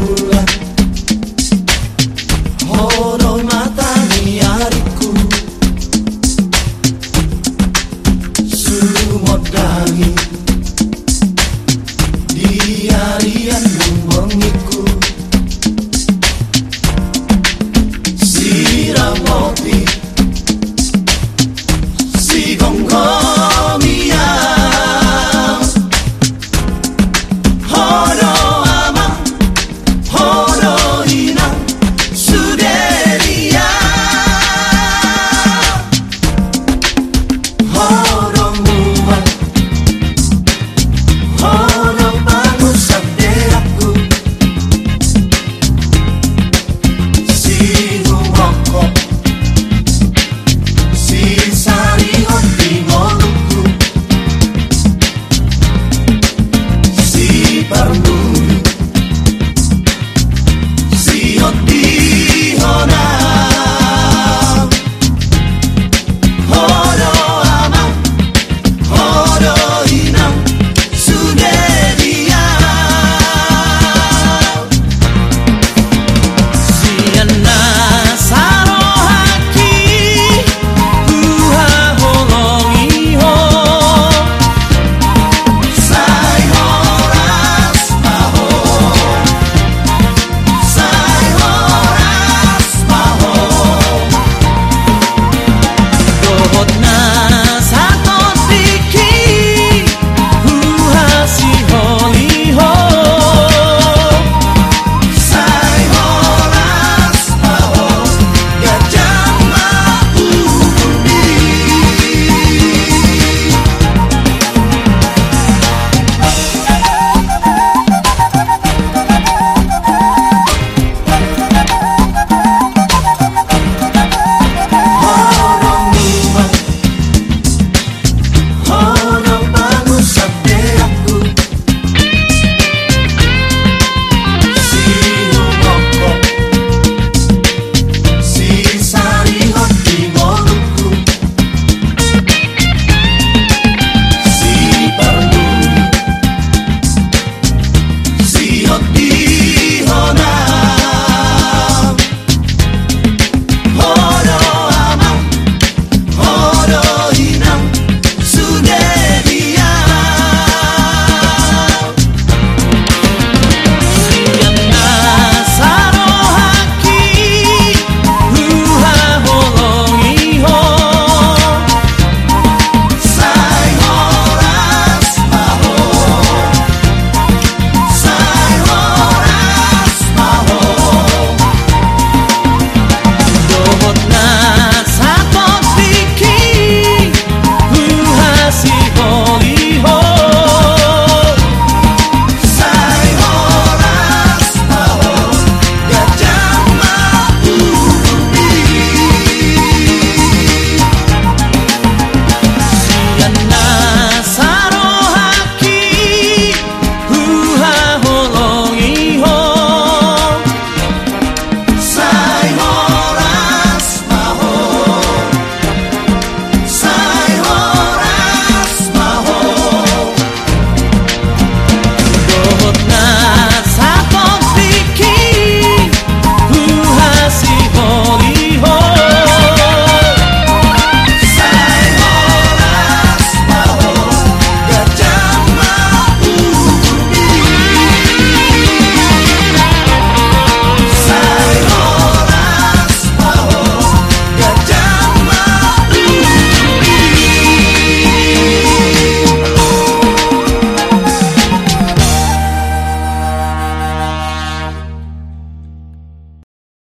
bulan Hono matani hariku Sumot dangi Diarian